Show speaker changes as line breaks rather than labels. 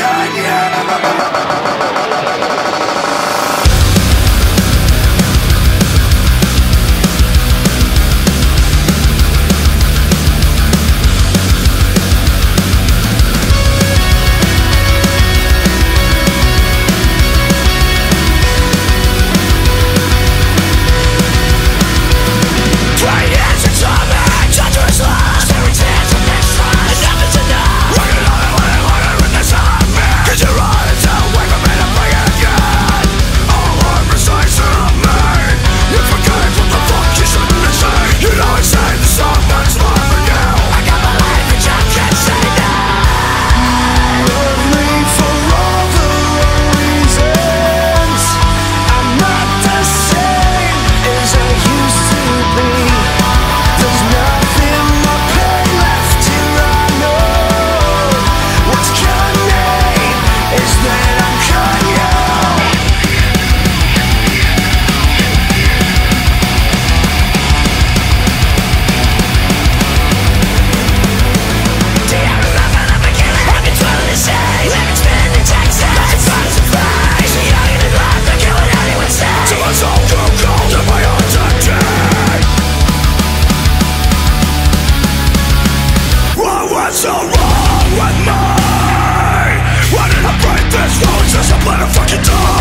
Can you? What's so wrong with me? Why did I break this rules Just a fucking dog?